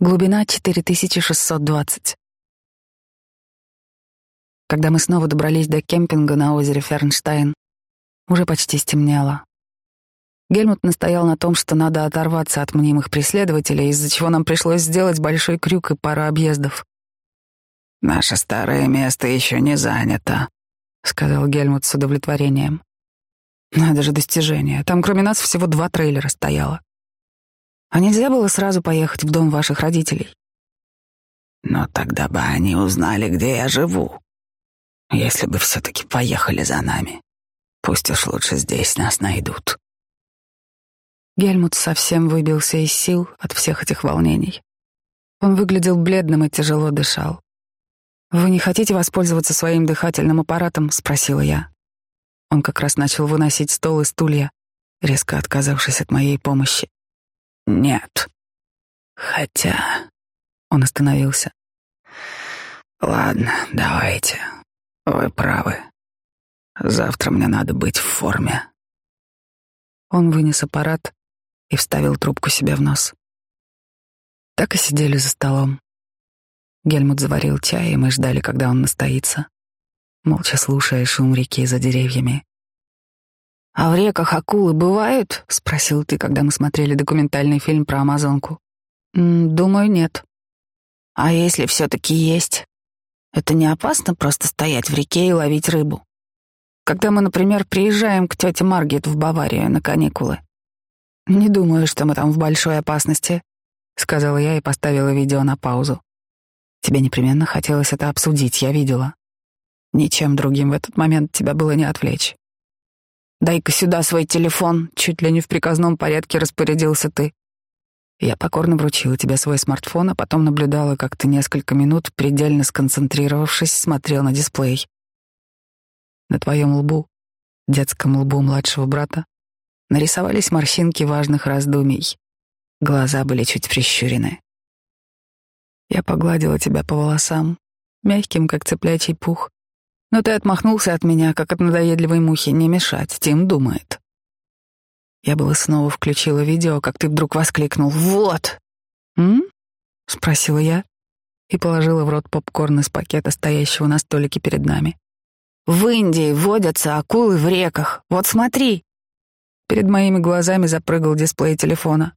Глубина 4620. Когда мы снова добрались до кемпинга на озере Фернштайн, уже почти стемнело. Гельмут настоял на том, что надо оторваться от мнимых преследователей, из-за чего нам пришлось сделать большой крюк и пару объездов. «Наше старое место еще не занято», — сказал Гельмут с удовлетворением. «Надо же достижение. Там кроме нас всего два трейлера стояло. А нельзя было сразу поехать в дом ваших родителей? Но тогда бы они узнали, где я живу. Если бы все-таки поехали за нами, пусть уж лучше здесь нас найдут. Гельмут совсем выбился из сил от всех этих волнений. Он выглядел бледным и тяжело дышал. «Вы не хотите воспользоваться своим дыхательным аппаратом?» — спросила я. Он как раз начал выносить стол и стулья, резко отказавшись от моей помощи. Нет. Хотя... Он остановился. Ладно, давайте. Вы правы. Завтра мне надо быть в форме. Он вынес аппарат и вставил трубку себе в нос. Так и сидели за столом. Гельмут заварил чай, и мы ждали, когда он настоится, молча слушая шум реки за деревьями. «А в реках акулы бывают?» — спросил ты, когда мы смотрели документальный фильм про Амазонку. «Думаю, нет». «А если все-таки есть? Это не опасно просто стоять в реке и ловить рыбу? Когда мы, например, приезжаем к тете Маргет в Баварию на каникулы?» «Не думаю, что мы там в большой опасности», — сказала я и поставила видео на паузу. «Тебе непременно хотелось это обсудить, я видела. Ничем другим в этот момент тебя было не отвлечь». «Дай-ка сюда свой телефон», — чуть ли не в приказном порядке распорядился ты. Я покорно вручила тебе свой смартфон, а потом наблюдала, как ты несколько минут, предельно сконцентрировавшись, смотрел на дисплей. На твоем лбу, детском лбу младшего брата, нарисовались морщинки важных раздумий. Глаза были чуть прищурены. Я погладила тебя по волосам, мягким, как цыплячий пух, но ты отмахнулся от меня, как от надоедливой мухи, не мешать, Тим думает. Я было снова включила видео, как ты вдруг воскликнул «Вот!» «М?» — спросила я и положила в рот попкорн из пакета, стоящего на столике перед нами. «В Индии водятся акулы в реках. Вот смотри!» Перед моими глазами запрыгал дисплей телефона.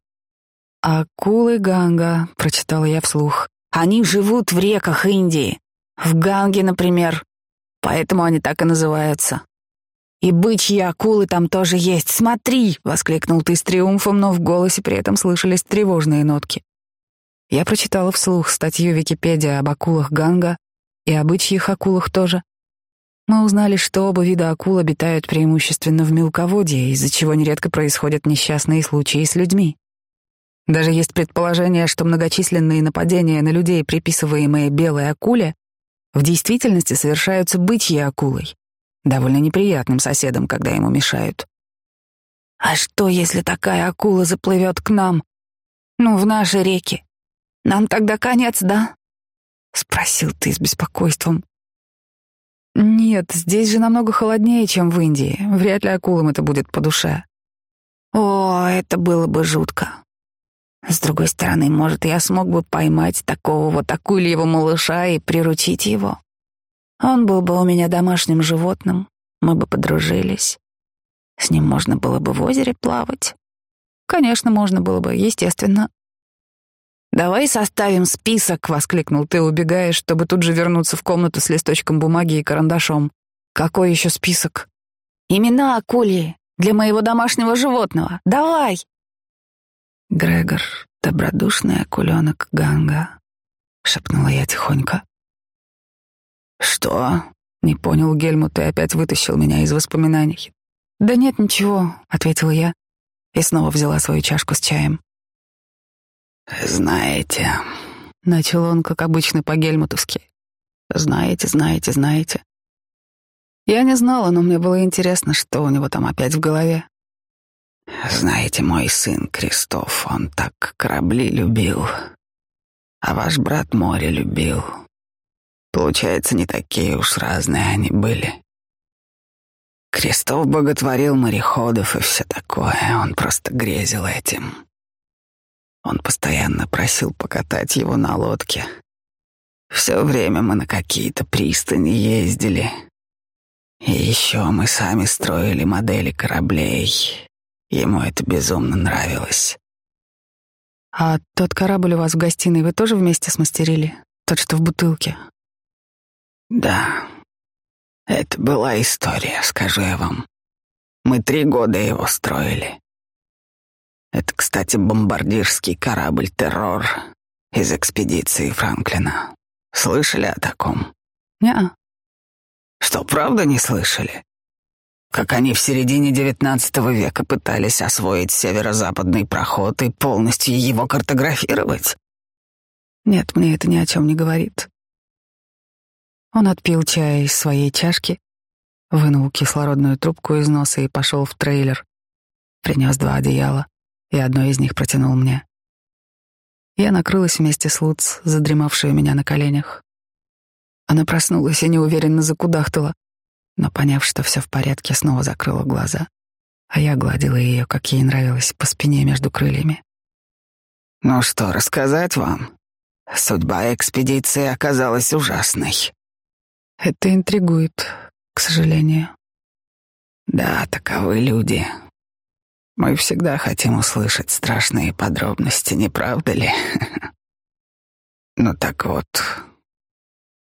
«Акулы Ганга», — прочитала я вслух. «Они живут в реках Индии. В Ганге, например. Поэтому они так и называются. И бычьи акулы там тоже есть. Смотри, воскликнул ты с триумфом, но в голосе при этом слышались тревожные нотки. Я прочитала вслух статью Википедия об акулах Ганга и о бычьих акулах тоже. Мы узнали, что оба вида акул обитают преимущественно в мелководье, из-за чего нередко происходят несчастные случаи с людьми. Даже есть предположение, что многочисленные нападения на людей, приписываемые белой акуле, в действительности совершаются бычьи акулой, довольно неприятным соседом, когда ему мешают. А что, если такая акула заплывет к нам? Ну, в наши реки. Нам тогда конец, да? Спросил ты с беспокойством. Нет, здесь же намного холоднее, чем в Индии. Вряд ли акулам это будет по душе. О, это было бы жутко. С другой стороны, может, я смог бы поймать такого вот акульего малыша и приручить его. Он был бы у меня домашним животным, мы бы подружились. С ним можно было бы в озере плавать. Конечно, можно было бы, естественно. «Давай составим список», — воскликнул ты, убегая, чтобы тут же вернуться в комнату с листочком бумаги и карандашом. «Какой еще список?» «Имена акульи для моего домашнего животного. Давай!» Грегор, добродушный акуленок Ганга, шепнула я тихонько. Что? Не понял Гельмут и опять вытащил меня из воспоминаний. Да нет, ничего, ответила я и снова взяла свою чашку с чаем. Знаете, начал он, как обычно, по-гельмутовски. Знаете, знаете, знаете. Я не знала, но мне было интересно, что у него там опять в голове. Знаете, мой сын Кристоф, он так корабли любил, а ваш брат море любил. Получается, не такие уж разные они были. Кристоф боготворил мореходов и все такое, он просто грезил этим. Он постоянно просил покатать его на лодке. Все время мы на какие-то пристани ездили. И еще мы сами строили модели кораблей. Ему это безумно нравилось. А тот корабль у вас в гостиной вы тоже вместе смастерили? Тот, что в бутылке? Да. Это была история, скажу я вам. Мы три года его строили. Это, кстати, бомбардирский корабль «Террор» из экспедиции Франклина. Слышали о таком? Неа. Что, правда не слышали? Как они в середине XIX века пытались освоить северо-западный проход и полностью его картографировать? Нет, мне это ни о чем не говорит. Он отпил чай из своей чашки, вынул кислородную трубку из носа и пошел в трейлер. Принес два одеяла, и одно из них протянул мне. Я накрылась вместе с Луц, задремавшей у меня на коленях. Она проснулась и неуверенно закудахтала, но, поняв, что все в порядке, снова закрыла глаза, а я гладила ее, как ей нравилось, по спине между крыльями. «Ну что, рассказать вам? Судьба экспедиции оказалась ужасной». «Это интригует, к сожалению». «Да, таковы люди. Мы всегда хотим услышать страшные подробности, не правда ли? Ну так вот,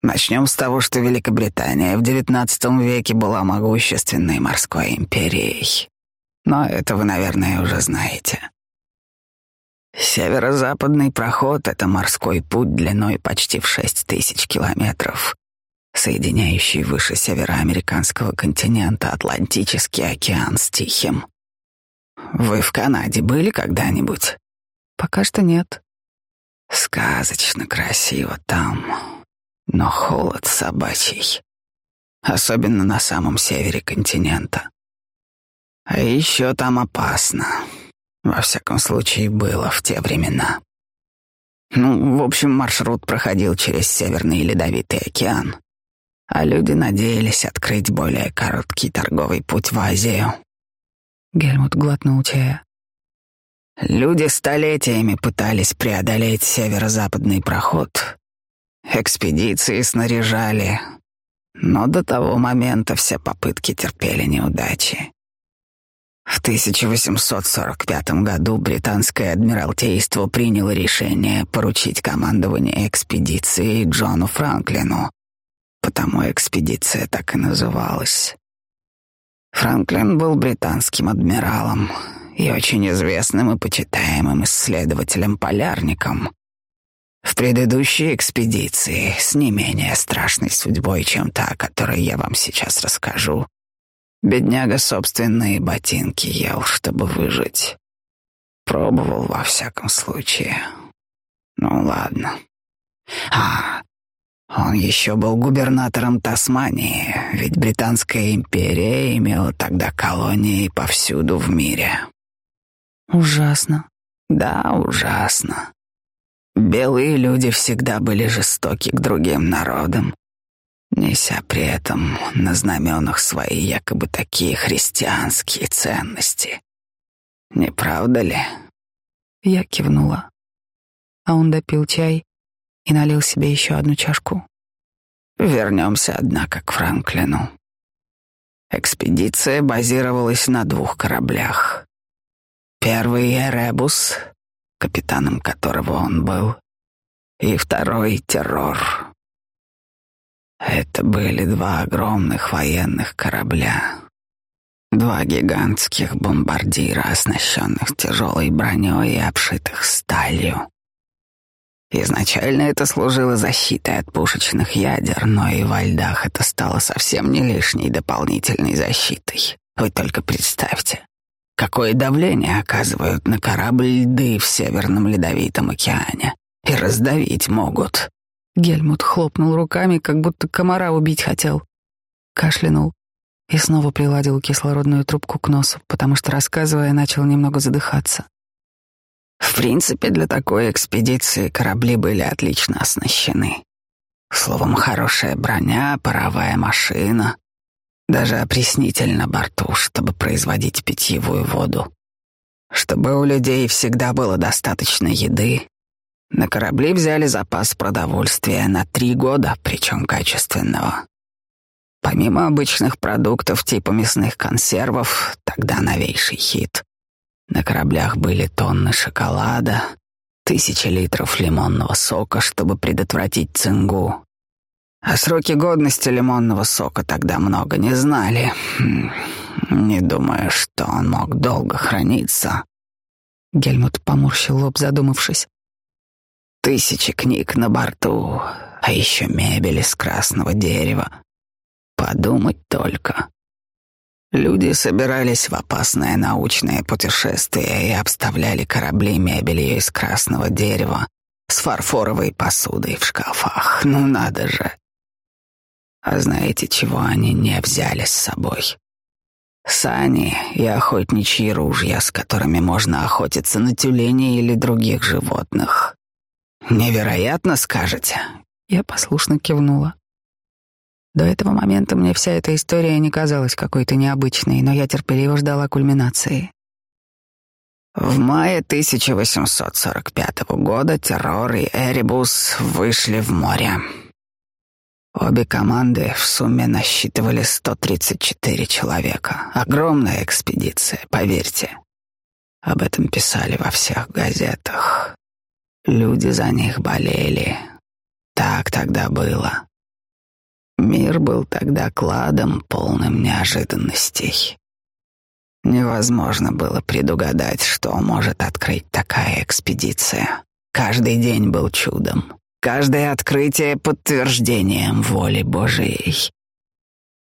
начнем с того, что Великобритания в XIX веке была могущественной морской империей. Но это вы, наверное, уже знаете. Северо-западный проход — это морской путь длиной почти в шесть тысяч километров, соединяющий выше североамериканского континента Атлантический океан с Тихим. Вы в Канаде были когда-нибудь? Пока что нет. Сказочно красиво там, но холод собачий. Особенно на самом севере континента. А еще там опасно. Во всяком случае, было в те времена. Ну, в общем, маршрут проходил через Северный Ледовитый океан, а люди надеялись открыть более короткий торговый путь в Азию. Гельмут глотнул чая. Люди столетиями пытались преодолеть северо-западный проход. Экспедиции снаряжали, но до того момента все попытки терпели неудачи. В 1845 году британское адмиралтейство приняло решение поручить командование экспедиции Джону Франклину, потому экспедиция так и называлась. Франклин был британским адмиралом и очень известным и почитаемым исследователем-полярником. В предыдущей экспедиции с не менее страшной судьбой, чем та, о которой я вам сейчас расскажу, бедняга собственные ботинки ел, чтобы выжить. Пробовал во всяком случае. Ну ладно. А, он еще был губернатором Тасмании, ведь Британская империя имела тогда колонии повсюду в мире. Ужасно. Да, ужасно. Белые люди всегда были жестоки к другим народам, неся при этом на знаменах свои якобы такие христианские ценности. Не правда ли? Я кивнула. А он допил чай и налил себе еще одну чашку. Вернемся, однако, к Франклину. Экспедиция базировалась на двух кораблях. Первый — Эребус, капитаном которого он был, и второй — Террор. Это были два огромных военных корабля, два гигантских бомбардира, оснащенных тяжелой броней и обшитых сталью. Изначально это служило защитой от пушечных ядер, но и во льдах это стало совсем не лишней дополнительной защитой. Вы только представьте, какое давление оказывают на корабль льды в Северном Ледовитом океане. И раздавить могут. Гельмут хлопнул руками, как будто комара убить хотел. Кашлянул и снова приладил кислородную трубку к носу, потому что, рассказывая, начал немного задыхаться. В принципе, для такой экспедиции корабли были отлично оснащены. Словом, хорошая броня, паровая машина, даже опреснитель на борту, чтобы производить питьевую воду. Чтобы у людей всегда было достаточно еды, на корабли взяли запас продовольствия на три года, причем качественного. Помимо обычных продуктов типа мясных консервов, тогда новейший хит, на кораблях были тонны шоколада, тысячи литров лимонного сока, чтобы предотвратить цингу. А сроки годности лимонного сока тогда много не знали. Хм, не думаю, что он мог долго храниться. Гельмут поморщил лоб, задумавшись. Тысячи книг на борту, а еще мебель из красного дерева. Подумать только. Люди собирались в опасное научное путешествие и обставляли корабли мебелью из красного дерева с фарфоровой посудой в шкафах. Ну надо же. А знаете, чего они не взяли с собой? Сани и охотничьи ружья, с которыми можно охотиться на тюленей или других животных. Невероятно, скажете? Я послушно кивнула. До этого момента мне вся эта история не казалась какой-то необычной, но я терпеливо ждала кульминации. В мае 1845 года террор и Эребус вышли в море. Обе команды в сумме насчитывали 134 человека. Огромная экспедиция, поверьте. Об этом писали во всех газетах. Люди за них болели. Так тогда было. Мир был тогда кладом, полным неожиданностей. Невозможно было предугадать, что может открыть такая экспедиция. Каждый день был чудом. Каждое открытие — подтверждением воли Божией.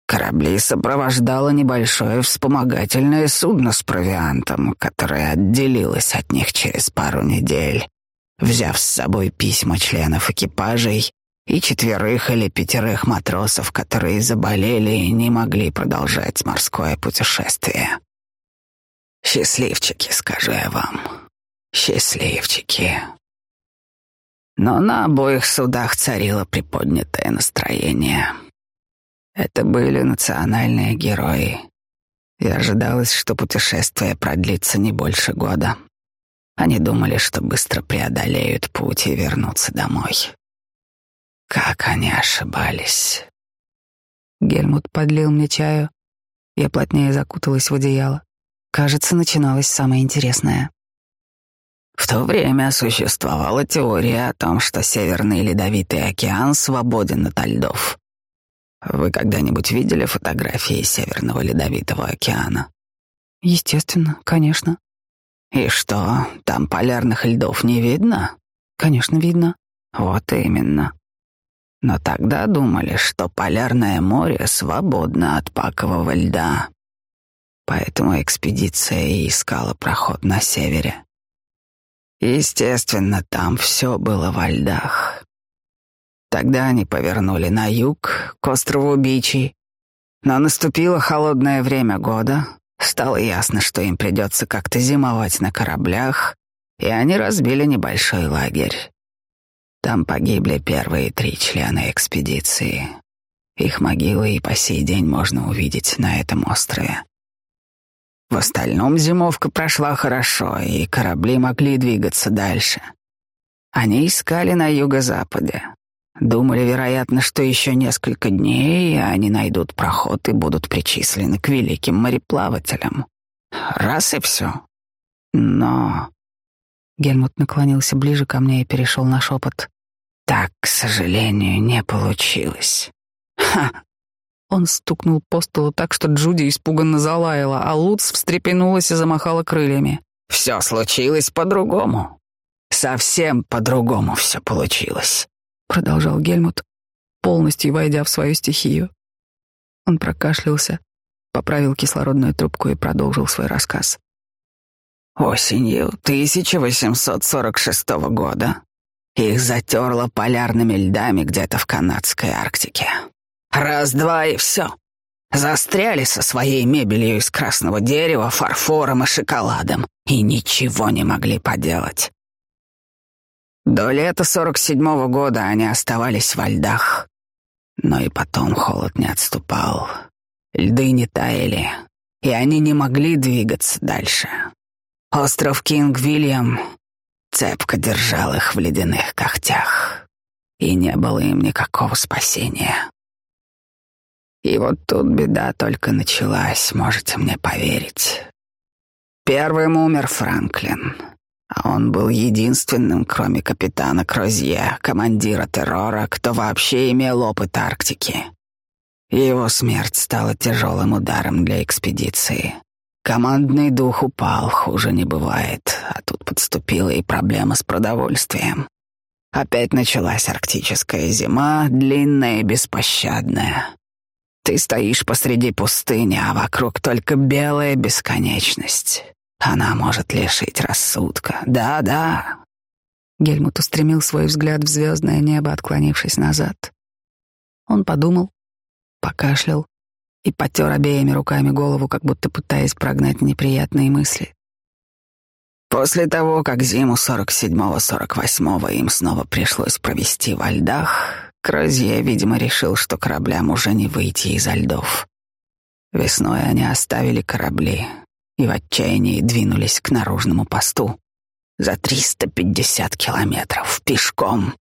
Корабли сопровождало небольшое вспомогательное судно с провиантом, которое отделилось от них через пару недель взяв с собой письма членов экипажей и четверых или пятерых матросов, которые заболели и не могли продолжать морское путешествие. Счастливчики, скажу я вам, счастливчики. Но на обоих судах царило приподнятое настроение. Это были национальные герои, и ожидалось, что путешествие продлится не больше года. Они думали, что быстро преодолеют путь и вернутся домой. Как они ошибались. Гельмут подлил мне чаю. Я плотнее закуталась в одеяло. Кажется, начиналось самое интересное. В то время существовала теория о том, что Северный Ледовитый океан свободен от льдов. Вы когда-нибудь видели фотографии Северного Ледовитого океана? Естественно, конечно. И что, там полярных льдов не видно? Конечно, видно. Вот именно. Но тогда думали, что полярное море свободно от пакового льда. Поэтому экспедиция и искала проход на севере. Естественно, там все было во льдах. Тогда они повернули на юг, к острову Бичи. Но наступило холодное время года, Стало ясно, что им придется как-то зимовать на кораблях, и они разбили небольшой лагерь. Там погибли первые три члена экспедиции. Их могилы и по сей день можно увидеть на этом острове. В остальном зимовка прошла хорошо, и корабли могли двигаться дальше. Они искали на юго-западе, Думали, вероятно, что еще несколько дней, они найдут проход и будут причислены к великим мореплавателям. Раз и все. Но... Гельмут наклонился ближе ко мне и перешел на шепот. Так, к сожалению, не получилось. Ха! Он стукнул по столу так, что Джуди испуганно залаяла, а Луц встрепенулась и замахала крыльями. Все случилось по-другому. Совсем по-другому все получилось продолжал Гельмут, полностью войдя в свою стихию. Он прокашлялся, поправил кислородную трубку и продолжил свой рассказ. Осенью 1846 года их затерло полярными льдами где-то в канадской Арктике. Раз-два и все. Застряли со своей мебелью из красного дерева, фарфором и шоколадом и ничего не могли поделать. До лета сорок седьмого года они оставались во льдах. Но и потом холод не отступал. Льды не таяли, и они не могли двигаться дальше. Остров Кинг-Вильям цепко держал их в ледяных когтях, и не было им никакого спасения. И вот тут беда только началась, можете мне поверить. Первым умер Франклин, а он был единственным, кроме капитана Крозье, командира террора, кто вообще имел опыт Арктики. Его смерть стала тяжелым ударом для экспедиции. Командный дух упал, хуже не бывает, а тут подступила и проблема с продовольствием. Опять началась арктическая зима, длинная и беспощадная. Ты стоишь посреди пустыни, а вокруг только белая бесконечность. Она может лишить рассудка. Да-да. Гельмут устремил свой взгляд в звездное небо, отклонившись назад. Он подумал, покашлял и потер обеими руками голову, как будто пытаясь прогнать неприятные мысли. После того, как зиму 47-48 им снова пришлось провести во льдах, Крозье, видимо, решил, что кораблям уже не выйти изо льдов. Весной они оставили корабли и в отчаянии двинулись к наружному посту за 350 километров пешком.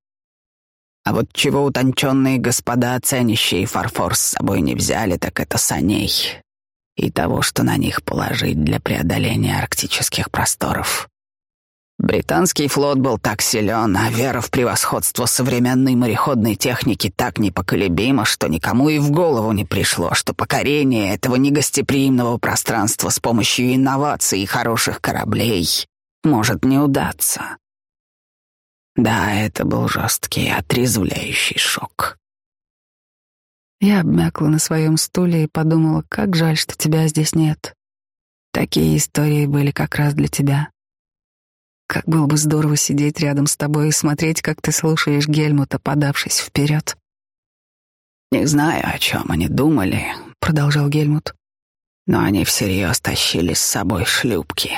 А вот чего утонченные господа, ценящие фарфор с собой не взяли, так это саней и того, что на них положить для преодоления арктических просторов. Британский флот был так силен, а вера в превосходство современной мореходной техники так непоколебима, что никому и в голову не пришло, что покорение этого негостеприимного пространства с помощью инноваций и хороших кораблей может не удаться. Да, это был жесткий, отрезвляющий шок. Я обмякла на своем стуле и подумала, как жаль, что тебя здесь нет. Такие истории были как раз для тебя. Как было бы здорово сидеть рядом с тобой и смотреть, как ты слушаешь Гельмута, подавшись вперед. «Не знаю, о чем они думали», — продолжал Гельмут, «но они всерьез тащили с собой шлюпки.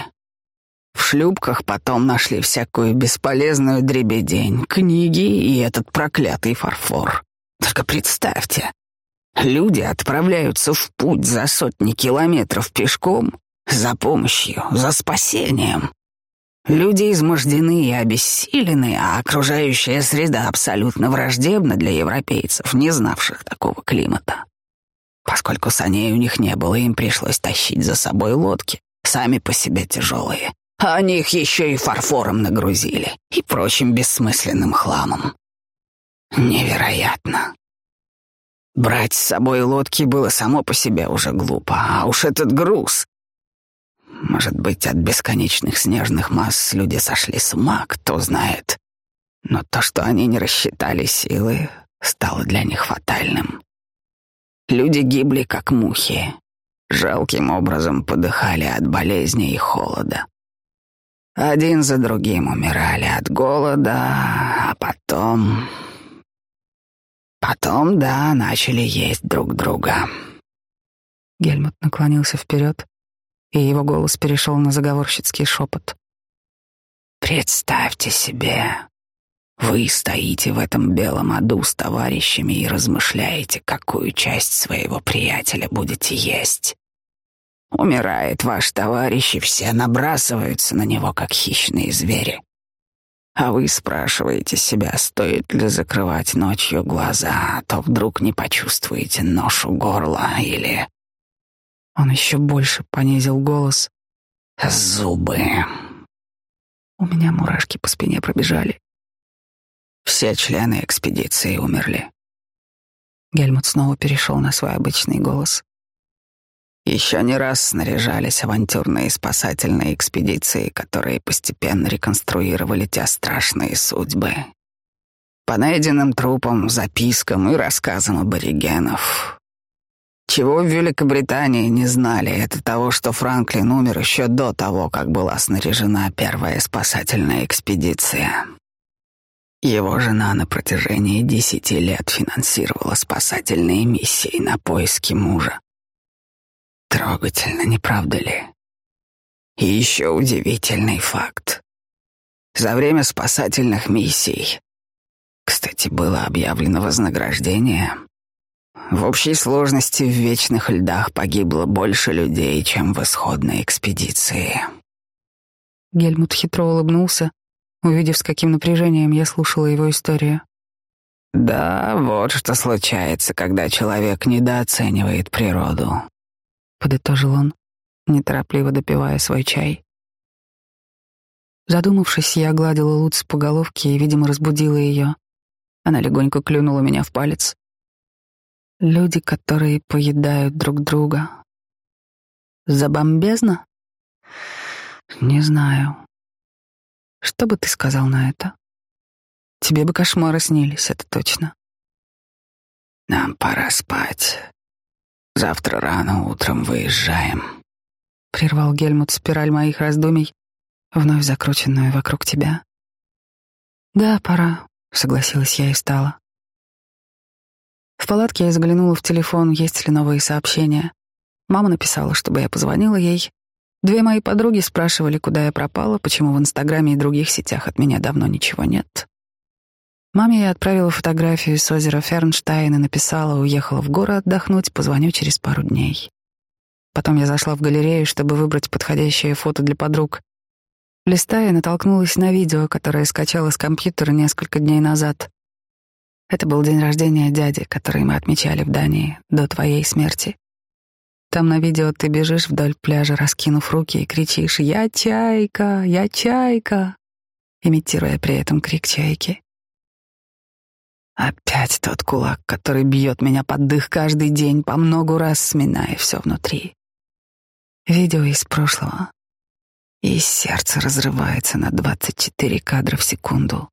В шлюпках потом нашли всякую бесполезную дребедень, книги и этот проклятый фарфор. Только представьте, люди отправляются в путь за сотни километров пешком за помощью, за спасением. Люди измождены и обессилены, а окружающая среда абсолютно враждебна для европейцев, не знавших такого климата. Поскольку саней у них не было, им пришлось тащить за собой лодки, сами по себе тяжелые. А они их еще и фарфором нагрузили и прочим бессмысленным хламом. Невероятно. Брать с собой лодки было само по себе уже глупо, а уж этот груз может быть, от бесконечных снежных масс люди сошли с ума, кто знает. Но то, что они не рассчитали силы, стало для них фатальным. Люди гибли, как мухи, жалким образом подыхали от болезни и холода. Один за другим умирали от голода, а потом... Потом, да, начали есть друг друга. Гельмут наклонился вперед и его голос перешел на заговорщицкий шепот. «Представьте себе, вы стоите в этом белом аду с товарищами и размышляете, какую часть своего приятеля будете есть. Умирает ваш товарищ, и все набрасываются на него, как хищные звери. А вы спрашиваете себя, стоит ли закрывать ночью глаза, а то вдруг не почувствуете нож у горла или он еще больше понизил голос. «Зубы!» У меня мурашки по спине пробежали. Все члены экспедиции умерли. Гельмут снова перешел на свой обычный голос. Еще не раз снаряжались авантюрные спасательные экспедиции, которые постепенно реконструировали те страшные судьбы. По найденным трупам, запискам и рассказам аборигенов чего в Великобритании не знали, это того, что Франклин умер еще до того, как была снаряжена первая спасательная экспедиция. Его жена на протяжении десяти лет финансировала спасательные миссии на поиски мужа. Трогательно, не правда ли? И еще удивительный факт. За время спасательных миссий, кстати, было объявлено вознаграждение — в общей сложности в вечных льдах погибло больше людей, чем в исходной экспедиции. Гельмут хитро улыбнулся, увидев, с каким напряжением я слушала его историю. Да, вот что случается, когда человек недооценивает природу, подытожил он, неторопливо допивая свой чай. Задумавшись, я гладила Луц по головке и, видимо, разбудила ее. Она легонько клюнула меня в палец. Люди, которые поедают друг друга. Забомбезно? Не знаю. Что бы ты сказал на это? Тебе бы кошмары снились, это точно. Нам пора спать. Завтра рано утром выезжаем. Прервал Гельмут спираль моих раздумий, вновь закрученную вокруг тебя. Да, пора, согласилась я и встала. В палатке я заглянула в телефон, есть ли новые сообщения. Мама написала, чтобы я позвонила ей. Две мои подруги спрашивали, куда я пропала, почему в Инстаграме и других сетях от меня давно ничего нет. Маме я отправила фотографию с озера Фернштайн и написала, уехала в горы отдохнуть, позвоню через пару дней. Потом я зашла в галерею, чтобы выбрать подходящее фото для подруг. Листая, натолкнулась на видео, которое скачала с компьютера несколько дней назад. Это был день рождения дяди, который мы отмечали в Дании до твоей смерти. Там на видео ты бежишь вдоль пляжа, раскинув руки и кричишь «Я чайка! Я чайка!», имитируя при этом крик чайки. Опять тот кулак, который бьет меня под дых каждый день, по многу раз сминая все внутри. Видео из прошлого. И сердце разрывается на 24 кадра в секунду.